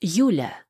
Юля.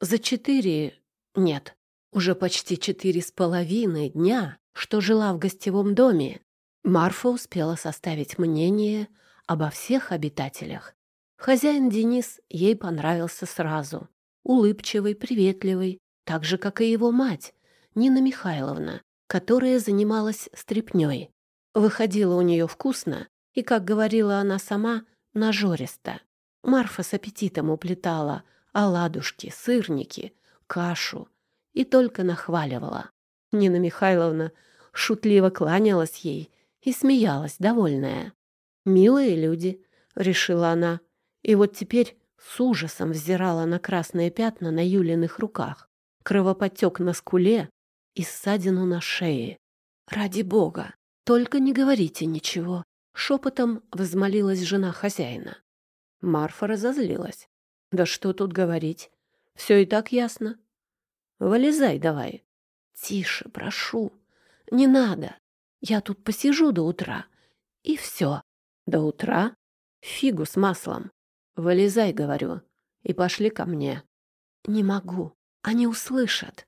За четыре... Нет, уже почти четыре с половиной дня, что жила в гостевом доме, Марфа успела составить мнение обо всех обитателях. Хозяин Денис ей понравился сразу. Улыбчивый, приветливый, так же, как и его мать, Нина Михайловна, которая занималась стряпнёй. Выходила у нее вкусно и, как говорила она сама, нажористо. Марфа с аппетитом уплетала оладушки, сырники, кашу и только нахваливала. Нина Михайловна шутливо кланялась ей и смеялась, довольная. «Милые люди», — решила она, и вот теперь с ужасом взирала на красные пятна на Юлиных руках, кровоподтек на скуле и ссадину на шее. «Ради бога, только не говорите ничего», — шепотом взмолилась жена хозяина. Марфа разозлилась. Да что тут говорить? Все и так ясно. Вылезай давай. Тише, прошу. Не надо. Я тут посижу до утра. И все. До утра? Фигу с маслом. Вылезай, говорю, и пошли ко мне. Не могу. Они услышат.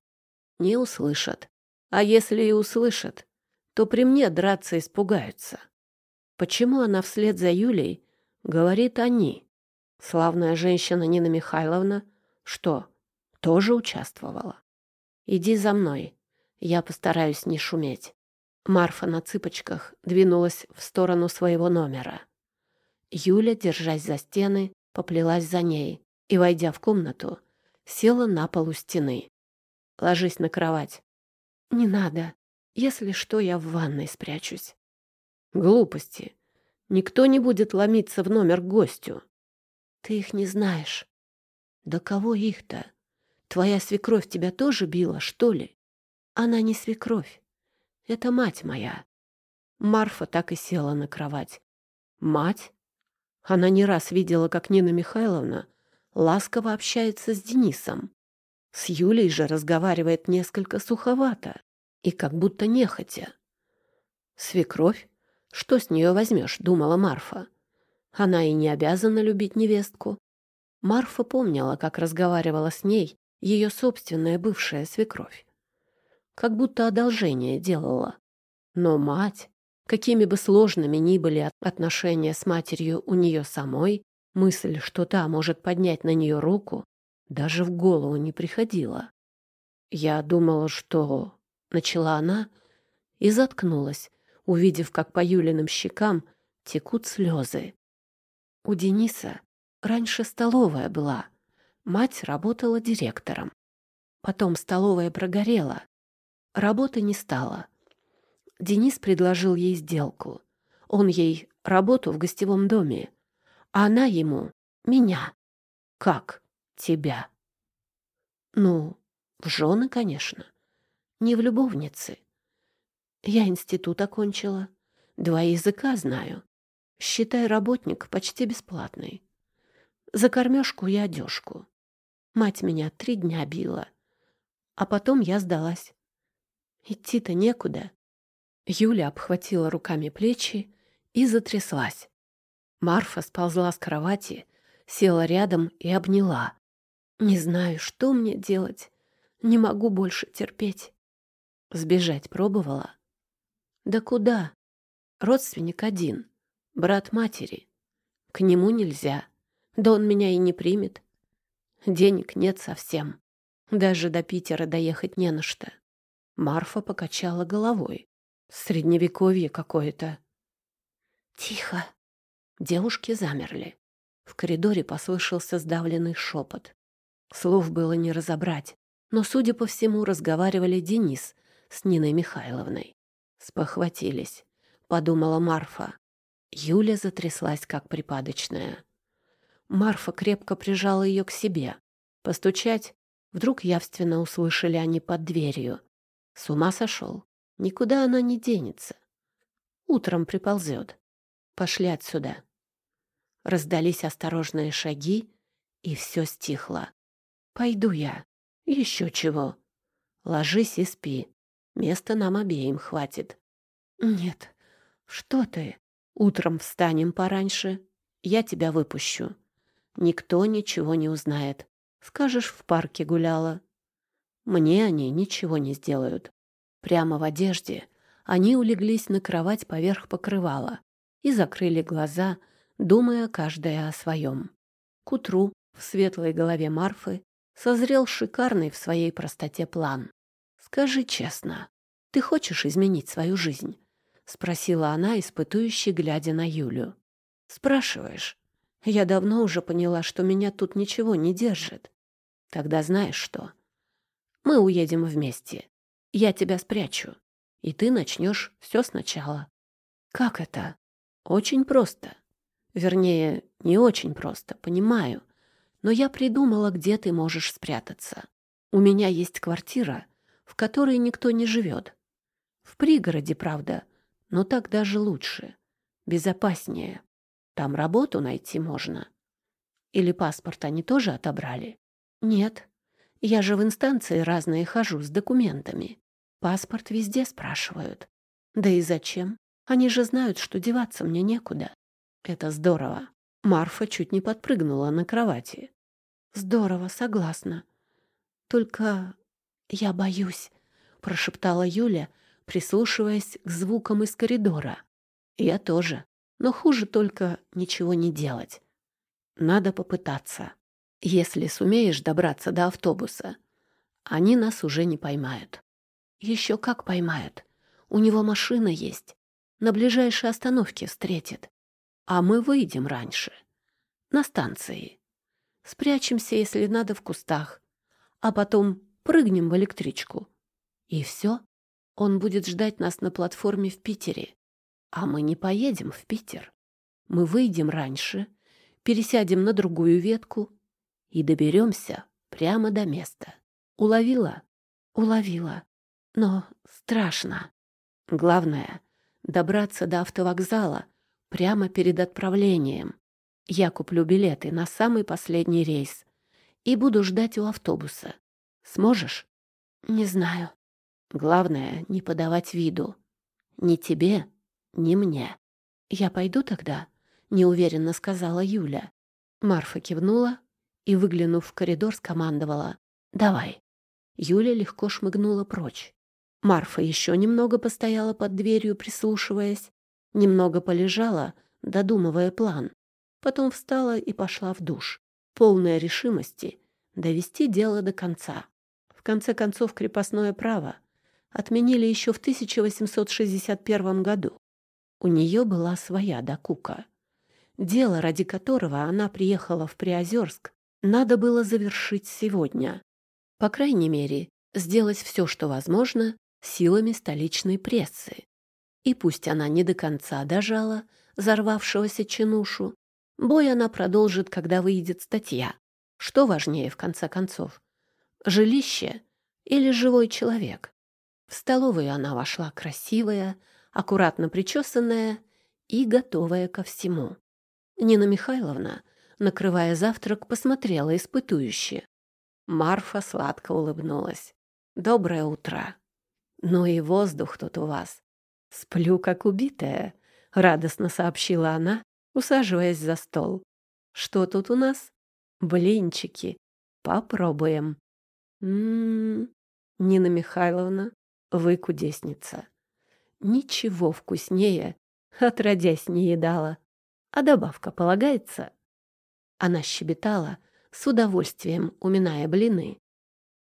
Не услышат. А если и услышат, то при мне драться испугаются. Почему она вслед за Юлей Говорит они. Славная женщина Нина Михайловна, что, тоже участвовала? Иди за мной, я постараюсь не шуметь. Марфа на цыпочках двинулась в сторону своего номера. Юля, держась за стены, поплелась за ней и, войдя в комнату, села на полу стены. «Ложись на кровать». «Не надо. Если что, я в ванной спрячусь». «Глупости. Никто не будет ломиться в номер к гостю. Ты их не знаешь. Да кого их-то? Твоя свекровь тебя тоже била, что ли? Она не свекровь. Это мать моя. Марфа так и села на кровать. Мать? Она не раз видела, как Нина Михайловна ласково общается с Денисом. С Юлей же разговаривает несколько суховато и как будто нехотя. Свекровь? Что с нее возьмешь, думала Марфа. Она и не обязана любить невестку. Марфа помнила, как разговаривала с ней ее собственная бывшая свекровь. Как будто одолжение делала. Но мать, какими бы сложными ни были отношения с матерью у нее самой, мысль, что та может поднять на нее руку, даже в голову не приходила. «Я думала, что...» — начала она и заткнулась, увидев, как по Юлиным щекам текут слезы. У Дениса раньше столовая была. Мать работала директором. Потом столовая прогорела. Работы не стало. Денис предложил ей сделку. Он ей работу в гостевом доме, а она ему меня. Как тебя? Ну, в жены, конечно. Не в любовницы. Я институт окончила. Два языка знаю. Считай, работник почти бесплатный. За кормежку и одежку. Мать меня три дня била. А потом я сдалась. Идти-то некуда. Юля обхватила руками плечи и затряслась. Марфа сползла с кровати, села рядом и обняла. Не знаю, что мне делать. Не могу больше терпеть. Сбежать пробовала. Да куда? Родственник один, брат матери. К нему нельзя. Да он меня и не примет. Денег нет совсем. Даже до Питера доехать не на что. Марфа покачала головой. Средневековье какое-то. Тихо. Девушки замерли. В коридоре послышался сдавленный шепот. Слов было не разобрать, но, судя по всему, разговаривали Денис с Ниной Михайловной. Спохватились, подумала Марфа. Юля затряслась, как припадочная. Марфа крепко прижала ее к себе. Постучать вдруг явственно услышали они под дверью. С ума сошел. Никуда она не денется. Утром приползет. Пошли отсюда. Раздались осторожные шаги, и все стихло. «Пойду я. Еще чего. Ложись и спи. Места нам обеим хватит. Нет, что ты? Утром встанем пораньше. Я тебя выпущу. Никто ничего не узнает. Скажешь, в парке гуляла. Мне они ничего не сделают. Прямо в одежде они улеглись на кровать поверх покрывала и закрыли глаза, думая каждая о своем. К утру в светлой голове Марфы созрел шикарный в своей простоте план. «Скажи честно, ты хочешь изменить свою жизнь?» — спросила она, испытующе глядя на Юлю. «Спрашиваешь. Я давно уже поняла, что меня тут ничего не держит. Тогда знаешь что? Мы уедем вместе. Я тебя спрячу, и ты начнешь все сначала». «Как это?» «Очень просто. Вернее, не очень просто, понимаю. Но я придумала, где ты можешь спрятаться. У меня есть квартира, в которой никто не живет. В пригороде, правда, но так даже лучше, безопаснее. Там работу найти можно. Или паспорт они тоже отобрали? Нет. Я же в инстанции разные хожу с документами. Паспорт везде спрашивают. Да и зачем? Они же знают, что деваться мне некуда. Это здорово. Марфа чуть не подпрыгнула на кровати. Здорово, согласна. Только я боюсь, прошептала Юля, прислушиваясь к звукам из коридора. Я тоже, но хуже только ничего не делать. Надо попытаться. Если сумеешь добраться до автобуса, они нас уже не поймают. Еще как поймают. У него машина есть. На ближайшей остановке встретит а мы выйдем раньше. На станции. Спрячемся, если надо, в кустах, а потом прыгнем в электричку. И все. Он будет ждать нас на платформе в Питере. А мы не поедем в Питер. Мы выйдем раньше, пересядем на другую ветку и доберемся прямо до места. Уловила? Уловила. Но страшно. Главное — добраться до автовокзала прямо перед отправлением. Я куплю билеты на самый последний рейс и буду ждать у автобуса. Сможешь? Не знаю. Главное, не подавать виду. Ни тебе, ни мне. Я пойду тогда, неуверенно сказала Юля. Марфа кивнула и, выглянув в коридор, скомандовала. «Давай». Юля легко шмыгнула прочь. Марфа еще немного постояла под дверью, прислушиваясь, Немного полежала, додумывая план. Потом встала и пошла в душ, полная решимости довести дело до конца. В конце концов, крепостное право отменили еще в 1861 году. У нее была своя докука. Дело, ради которого она приехала в Приозерск, надо было завершить сегодня. По крайней мере, сделать все, что возможно, силами столичной прессы. И пусть она не до конца дожала взорвавшегося чинушу, бой она продолжит, когда выйдет статья. Что важнее, в конце концов, жилище или живой человек? В столовую она вошла красивая, аккуратно причесанная и готовая ко всему. Нина Михайловна, накрывая завтрак, посмотрела испытующе. Марфа сладко улыбнулась. «Доброе утро. Ну и воздух тут у вас. «Сплю, как убитая», — радостно сообщила она, усаживаясь за стол. «Что тут у нас?» «Блинчики. Попробуем». «М-м-м, Нина Михайловна, вы кудесница. Ничего вкуснее, отродясь, не едала. А добавка полагается?» Она щебетала, с удовольствием уминая блины.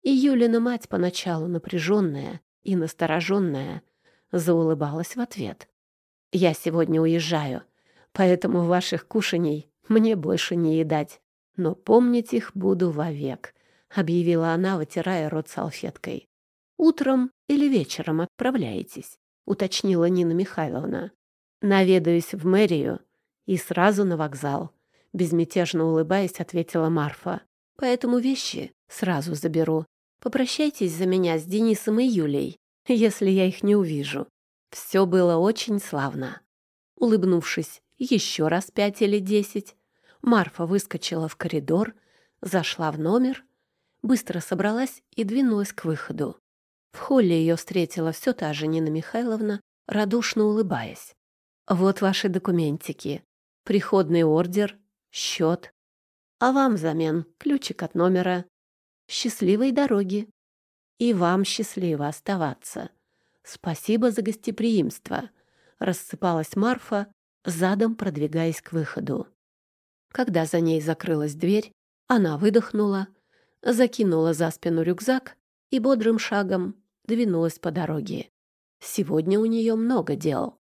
И Юлина мать поначалу напряженная и настороженная заулыбалась в ответ. «Я сегодня уезжаю, поэтому ваших кушаний мне больше не едать, но помнить их буду вовек», — объявила она, вытирая рот салфеткой. «Утром или вечером отправляетесь?» — уточнила Нина Михайловна. «Наведаюсь в мэрию и сразу на вокзал», — безмятежно улыбаясь, ответила Марфа. «Поэтому вещи сразу заберу. Попрощайтесь за меня с Денисом и Юлей если я их не увижу. Все было очень славно. Улыбнувшись еще раз пять или десять, Марфа выскочила в коридор, зашла в номер, быстро собралась и двинулась к выходу. В холле ее встретила все та же Нина Михайловна, радушно улыбаясь. «Вот ваши документики. Приходный ордер, счет». А вам взамен ключик от номера. Счастливой дороги. И вам счастливо оставаться. Спасибо за гостеприимство. Рассыпалась Марфа, задом продвигаясь к выходу. Когда за ней закрылась дверь, она выдохнула, закинула за спину рюкзак и бодрым шагом двинулась по дороге. Сегодня у нее много дел.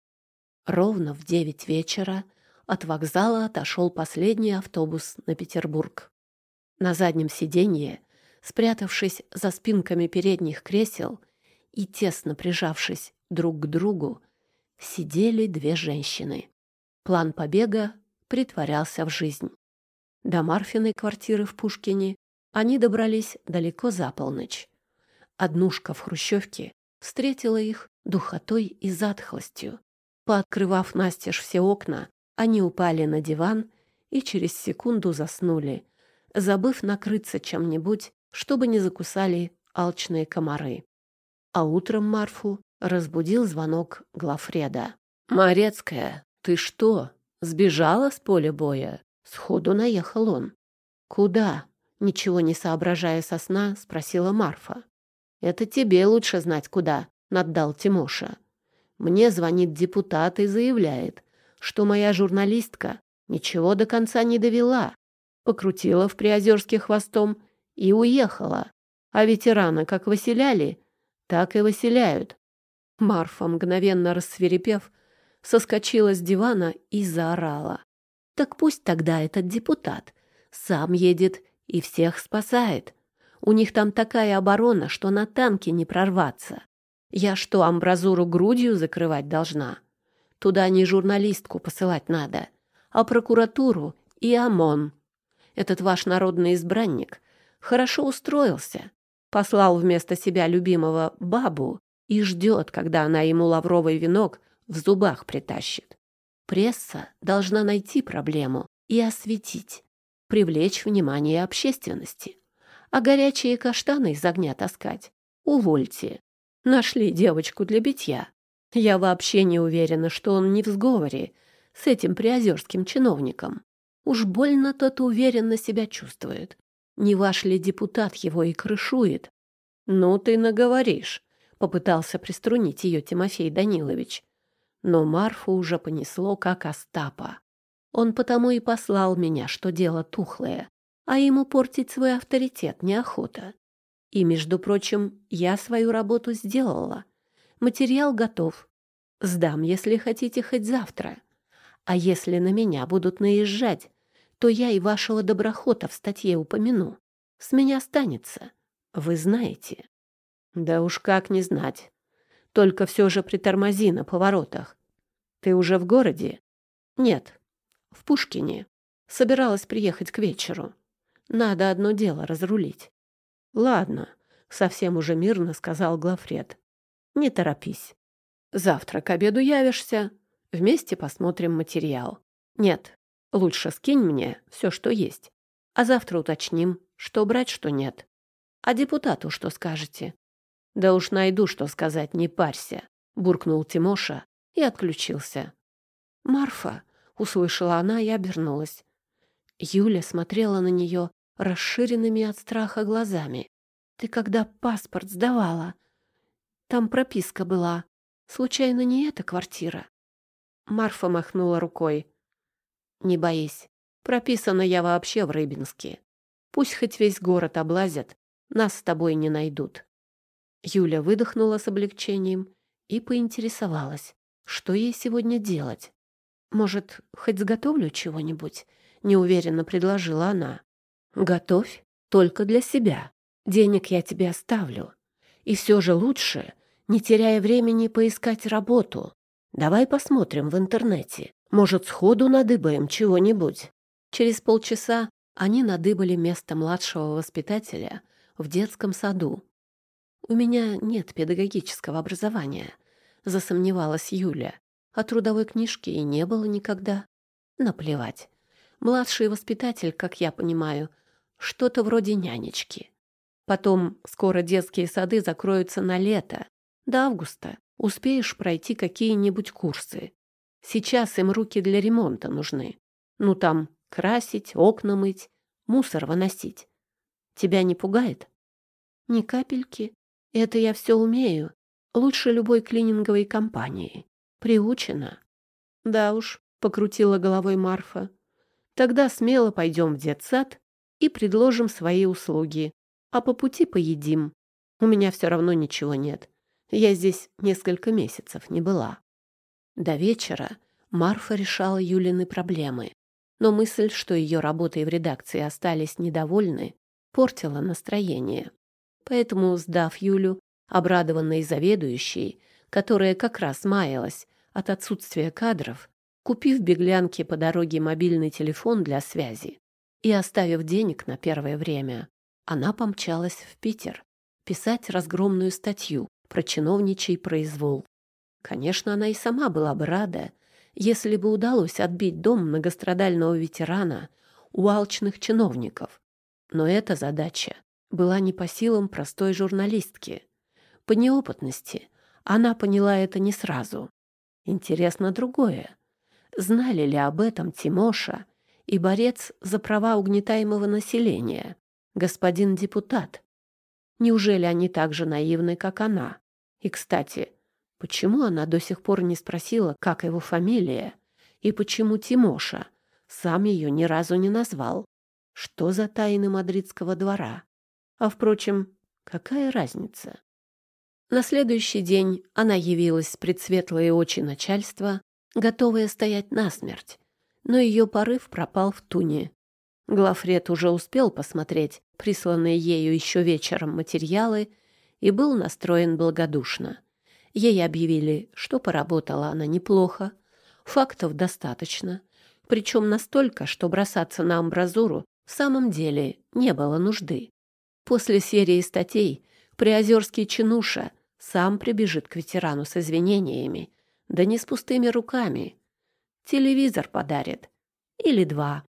Ровно в девять вечера от вокзала отошел последний автобус на Петербург. На заднем сиденье, спрятавшись за спинками передних кресел и тесно прижавшись друг к другу, сидели две женщины. План побега притворялся в жизнь. До Марфиной квартиры в Пушкине они добрались далеко за полночь. Однушка в Хрущевке встретила их духотой и затхлостью. Пооткрывав настежь все окна, они упали на диван и через секунду заснули, забыв накрыться чем-нибудь, чтобы не закусали алчные комары. А утром Марфу разбудил звонок Глафреда. «Морецкая, ты что, сбежала с поля боя?» Сходу наехал он. «Куда?» — ничего не соображая со сна, спросила Марфа. «Это тебе лучше знать, куда», — наддал Тимоша. «Мне звонит депутат и заявляет, что моя журналистка ничего до конца не довела, покрутила в Приозерске хвостом и уехала. А ветерана как выселяли, так и выселяют». Марфа, мгновенно рассверепев, соскочила с дивана и заорала. «Так пусть тогда этот депутат сам едет и всех спасает. У них там такая оборона, что на танке не прорваться. Я что, амбразуру грудью закрывать должна? Туда не журналистку посылать надо, а прокуратуру и ОМОН. Этот ваш народный избранник хорошо устроился, послал вместо себя любимого бабу и ждет, когда она ему лавровый венок в зубах притащит. Пресса должна найти проблему и осветить, привлечь внимание общественности а горячие каштаны из огня таскать. Увольте. Нашли девочку для битья. Я вообще не уверена, что он не в сговоре с этим приозерским чиновником. Уж больно тот уверенно себя чувствует. Не ваш ли депутат его и крышует? Ну ты наговоришь, попытался приструнить ее Тимофей Данилович. Но Марфу уже понесло, как Остапа. Он потому и послал меня, что дело тухлое а ему портить свой авторитет неохота. И, между прочим, я свою работу сделала. Материал готов. Сдам, если хотите, хоть завтра. А если на меня будут наезжать, то я и вашего доброхота в статье упомяну. С меня останется. Вы знаете. Да уж как не знать. Только все же притормози на поворотах. Ты уже в городе? Нет, в Пушкине. Собиралась приехать к вечеру. Надо одно дело разрулить. Ладно, совсем уже мирно сказал Глафред. Не торопись. Завтра к обеду явишься, вместе посмотрим материал. Нет, лучше скинь мне все, что есть. А завтра уточним, что брать, что нет. А депутату что скажете? Да уж найду, что сказать, не парься, буркнул Тимоша и отключился. Марфа, услышала она и обернулась. Юля смотрела на нее расширенными от страха глазами. «Ты когда паспорт сдавала? Там прописка была. Случайно не эта квартира?» Марфа махнула рукой. «Не боись. Прописана я вообще в Рыбинске. Пусть хоть весь город облазят, нас с тобой не найдут». Юля выдохнула с облегчением и поинтересовалась, что ей сегодня делать. «Может, хоть сготовлю чего-нибудь?» — неуверенно предложила она. Готовь только для себя. Денег я тебе оставлю. И все же лучше, не теряя времени, поискать работу. Давай посмотрим в интернете. Может, сходу надыбаем чего-нибудь. Через полчаса они надыбали место младшего воспитателя в детском саду. «У меня нет педагогического образования», — засомневалась Юля. «А трудовой книжки и не было никогда». «Наплевать. Младший воспитатель, как я понимаю, — что-то вроде нянечки. Потом скоро детские сады закроются на лето. До августа успеешь пройти какие-нибудь курсы. Сейчас им руки для ремонта нужны. Ну там красить, окна мыть, мусор выносить. Тебя не пугает? Ни капельки. Это я все умею. Лучше любой клининговой компании. Приучена. Да уж, покрутила головой Марфа. Тогда смело пойдем в детсад и предложим свои услуги. А по пути поедим. У меня все равно ничего нет. Я здесь несколько месяцев не была. До вечера Марфа решала Юлины проблемы. Но мысль, что ее работой в редакции остались недовольны, портила настроение. Поэтому, сдав Юлю, обрадованной заведующей, которая как раз маялась от отсутствия кадров, купив беглянке по дороге мобильный телефон для связи и оставив денег на первое время, она помчалась в Питер писать разгромную статью про чиновничий произвол. Конечно, она и сама была бы рада, если бы удалось отбить дом многострадального ветерана у алчных чиновников. Но эта задача была не по силам простой журналистки. По неопытности она поняла это не сразу. Интересно другое. Знали ли об этом Тимоша и борец за права угнетаемого населения, господин депутат? Неужели они так же наивны, как она? И, кстати, почему она до сих пор не спросила, как его фамилия, и почему Тимоша сам ее ни разу не назвал? Что за тайны мадридского двора? А, впрочем, какая разница? На следующий день она явилась пред светлые очи начальства, готовая стоять насмерть, но ее порыв пропал в туне. Глафред уже успел посмотреть присланные ею еще вечером материалы и был настроен благодушно. Ей объявили, что поработала она неплохо, фактов достаточно, причем настолько, что бросаться на амбразуру в самом деле не было нужды. После серии статей приозерский чинуша сам прибежит к ветерану с извинениями, да не с пустыми руками. Телевизор подарит. Или два.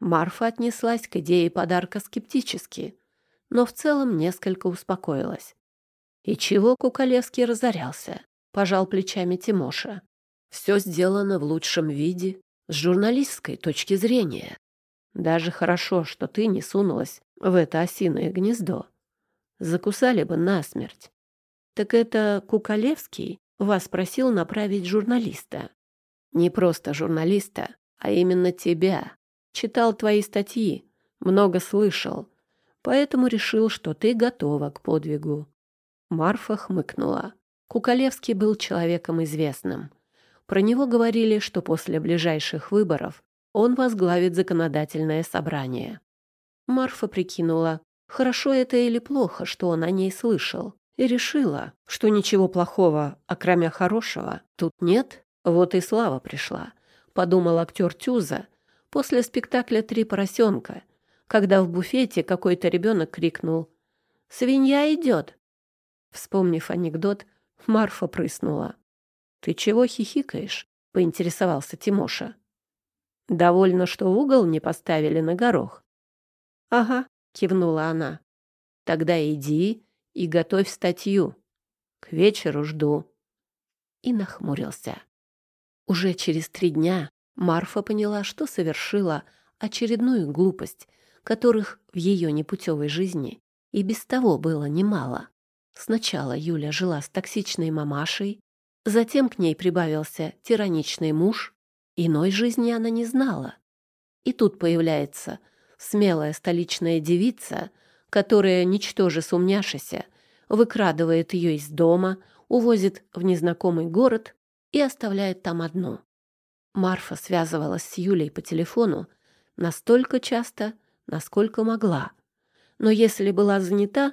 Марфа отнеслась к идее подарка скептически, но в целом несколько успокоилась. И чего Куколевский разорялся? Пожал плечами Тимоша. Все сделано в лучшем виде, с журналистской точки зрения. Даже хорошо, что ты не сунулась в это осиное гнездо. Закусали бы насмерть. Так это Куколевский вас просил направить журналиста. Не просто журналиста, а именно тебя. Читал твои статьи, много слышал, поэтому решил, что ты готова к подвигу. Марфа хмыкнула. Куколевский был человеком известным. Про него говорили, что после ближайших выборов он возглавит законодательное собрание. Марфа прикинула, хорошо это или плохо, что он о ней слышал, и решила, что ничего плохого, окромя хорошего, тут нет, вот и слава пришла, подумал актер Тюза после спектакля «Три поросенка», когда в буфете какой-то ребенок крикнул «Свинья идет!». Вспомнив анекдот, Марфа прыснула. «Ты чего хихикаешь?» — поинтересовался Тимоша. «Довольно, что угол не поставили на горох». «Ага», — кивнула она. «Тогда иди и готовь статью. К вечеру жду». И нахмурился. Уже через три дня Марфа поняла, что совершила очередную глупость, которых в ее непутевой жизни и без того было немало. Сначала Юля жила с токсичной мамашей, затем к ней прибавился тираничный муж, иной жизни она не знала. И тут появляется смелая столичная девица — которая, ничтоже сумняшися, выкрадывает ее из дома, увозит в незнакомый город и оставляет там одну. Марфа связывалась с Юлей по телефону настолько часто, насколько могла. Но если была занята,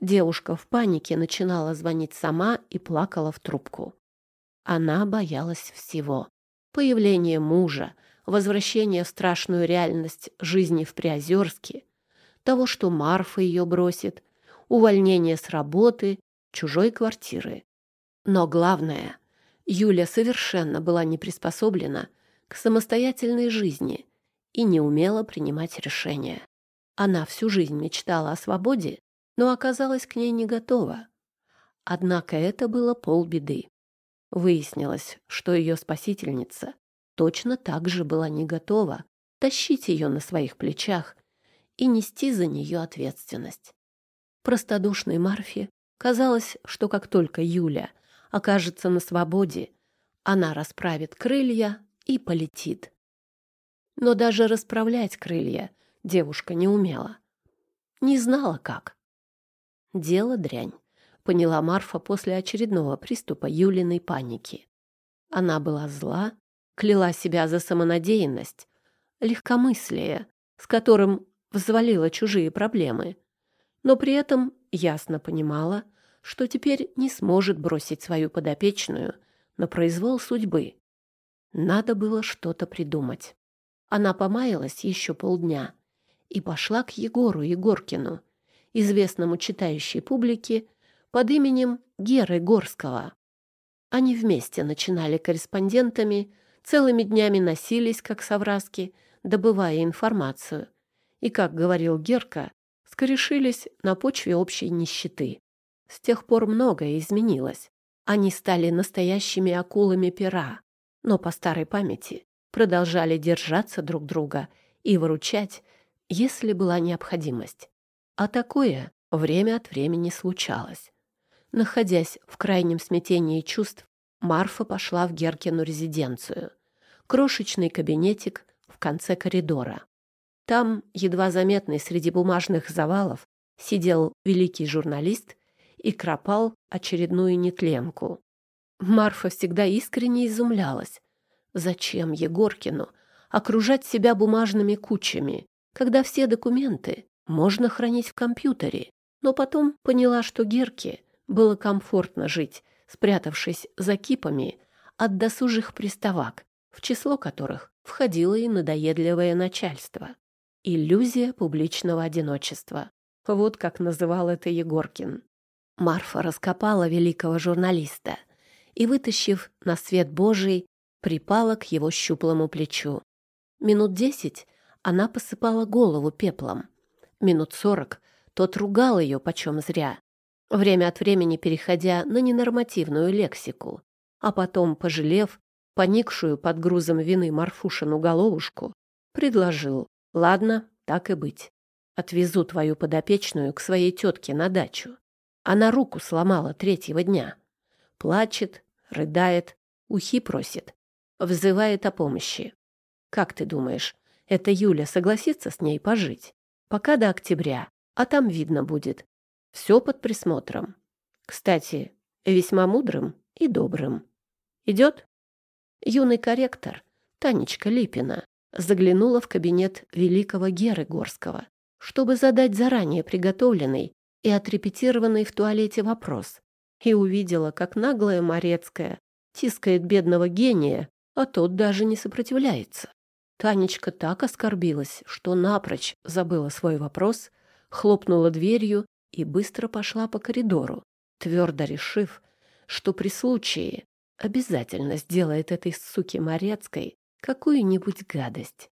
девушка в панике начинала звонить сама и плакала в трубку. Она боялась всего. Появление мужа, возвращение в страшную реальность жизни в Приозерске, того, что Марфа ее бросит, увольнение с работы, чужой квартиры. Но главное, Юля совершенно была не приспособлена к самостоятельной жизни и не умела принимать решения. Она всю жизнь мечтала о свободе, но оказалась к ней не готова. Однако это было полбеды. Выяснилось, что ее спасительница точно так же была не готова тащить ее на своих плечах и нести за нее ответственность. Простодушной Марфе казалось, что как только Юля окажется на свободе, она расправит крылья и полетит. Но даже расправлять крылья девушка не умела. Не знала, как. Дело дрянь, поняла Марфа после очередного приступа Юлиной паники. Она была зла, кляла себя за самонадеянность, легкомыслие, с которым взвалила чужие проблемы, но при этом ясно понимала, что теперь не сможет бросить свою подопечную на произвол судьбы. Надо было что-то придумать. Она помаялась еще полдня и пошла к Егору Егоркину, известному читающей публике под именем Геры Горского. Они вместе начинали корреспондентами, целыми днями носились, как совраски, добывая информацию. И, как говорил Герка, скорешились на почве общей нищеты. С тех пор многое изменилось. Они стали настоящими акулами пера, но по старой памяти продолжали держаться друг друга и выручать, если была необходимость. А такое время от времени случалось. Находясь в крайнем смятении чувств, Марфа пошла в Геркину резиденцию. Крошечный кабинетик в конце коридора. Там, едва заметный среди бумажных завалов, сидел великий журналист и кропал очередную нетленку. Марфа всегда искренне изумлялась. Зачем Егоркину окружать себя бумажными кучами, когда все документы можно хранить в компьютере? Но потом поняла, что Герке было комфортно жить, спрятавшись за кипами от досужих приставак, в число которых входило и надоедливое начальство. Иллюзия публичного одиночества. Вот как называл это Егоркин. Марфа раскопала великого журналиста и, вытащив на свет Божий, припала к его щуплому плечу. Минут десять она посыпала голову пеплом. Минут сорок тот ругал ее почем зря, время от времени переходя на ненормативную лексику, а потом, пожалев поникшую под грузом вины Марфушину головушку, предложил Ладно, так и быть. Отвезу твою подопечную к своей тетке на дачу. Она руку сломала третьего дня. Плачет, рыдает, ухи просит, взывает о помощи. Как ты думаешь, эта Юля согласится с ней пожить? Пока до октября, а там видно будет. Все под присмотром. Кстати, весьма мудрым и добрым. Идет? Юный корректор, Танечка Липина, заглянула в кабинет великого Геры Горского, чтобы задать заранее приготовленный и отрепетированный в туалете вопрос, и увидела, как наглая Морецкая тискает бедного гения, а тот даже не сопротивляется. Танечка так оскорбилась, что напрочь забыла свой вопрос, хлопнула дверью и быстро пошла по коридору, твердо решив, что при случае обязательно сделает этой суке Морецкой какую-нибудь гадость.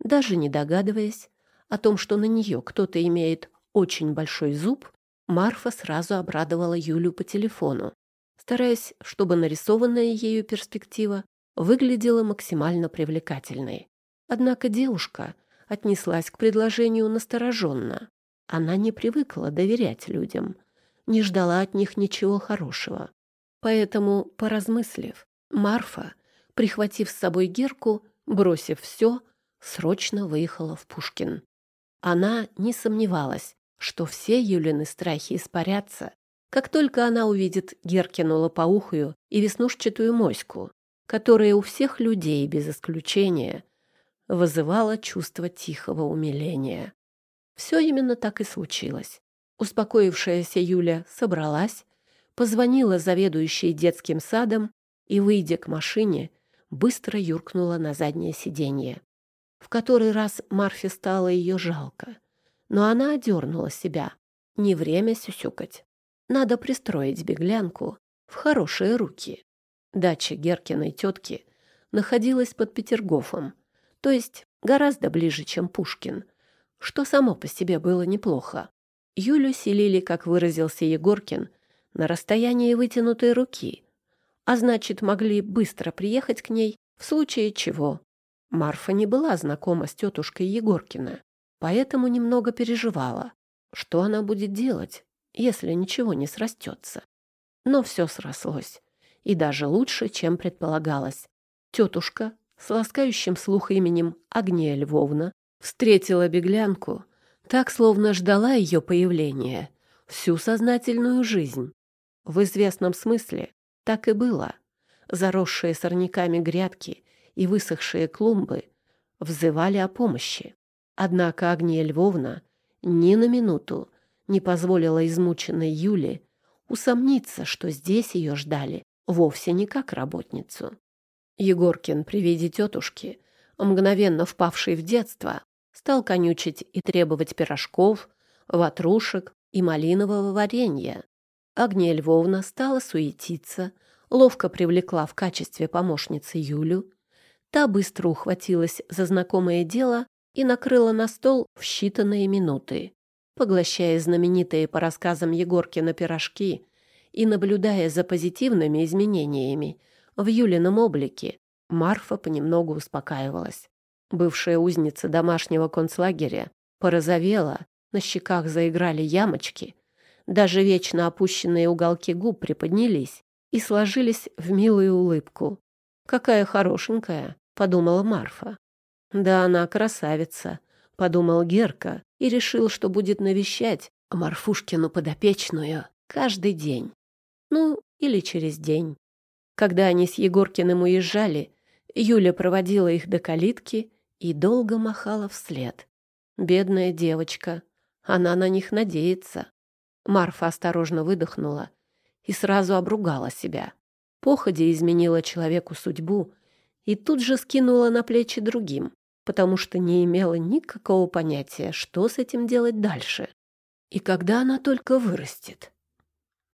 Даже не догадываясь о том, что на нее кто-то имеет очень большой зуб, Марфа сразу обрадовала Юлю по телефону, стараясь, чтобы нарисованная ею перспектива выглядела максимально привлекательной. Однако девушка отнеслась к предложению настороженно. Она не привыкла доверять людям, не ждала от них ничего хорошего. Поэтому, поразмыслив, Марфа прихватив с собой Герку, бросив все, срочно выехала в Пушкин. Она не сомневалась, что все Юлины страхи испарятся, как только она увидит Геркину лопоухую и веснушчатую моську, которая у всех людей, без исключения, вызывала чувство тихого умиления. Все именно так и случилось. Успокоившаяся Юля собралась, позвонила заведующей детским садом и, выйдя к машине, быстро юркнула на заднее сиденье. В который раз Марфе стало ее жалко, но она одернула себя. Не время сюсюкать. Надо пристроить беглянку в хорошие руки. Дача Геркиной тетки находилась под Петергофом, то есть гораздо ближе, чем Пушкин, что само по себе было неплохо. Юлю селили, как выразился Егоркин, на расстоянии вытянутой руки, а значит, могли быстро приехать к ней в случае чего. Марфа не была знакома с тетушкой Егоркина, поэтому немного переживала, что она будет делать, если ничего не срастется. Но все срослось, и даже лучше, чем предполагалось. Тетушка с ласкающим слух именем Агния Львовна встретила беглянку, так словно ждала ее появления всю сознательную жизнь. В известном смысле так и было. Заросшие сорняками грядки и высохшие клумбы взывали о помощи. Однако Агния Львовна ни на минуту не позволила измученной Юле усомниться, что здесь ее ждали вовсе не как работницу. Егоркин при виде тетушки, мгновенно впавший в детство, стал конючить и требовать пирожков, ватрушек и малинового варенья. Агния Львовна стала суетиться, ловко привлекла в качестве помощницы Юлю. Та быстро ухватилась за знакомое дело и накрыла на стол в считанные минуты. Поглощая знаменитые по рассказам Егоркина пирожки и наблюдая за позитивными изменениями в Юлином облике, Марфа понемногу успокаивалась. Бывшая узница домашнего концлагеря порозовела, на щеках заиграли ямочки, даже вечно опущенные уголки губ приподнялись и сложились в милую улыбку. «Какая хорошенькая!» — подумала Марфа. «Да она красавица», — подумал Герка и решил, что будет навещать Марфушкину подопечную каждый день. Ну, или через день. Когда они с Егоркиным уезжали, Юля проводила их до калитки и долго махала вслед. Бедная девочка, она на них надеется. Марфа осторожно выдохнула и сразу обругала себя. Походя изменила человеку судьбу и тут же скинула на плечи другим, потому что не имела никакого понятия, что с этим делать дальше. И когда она только вырастет.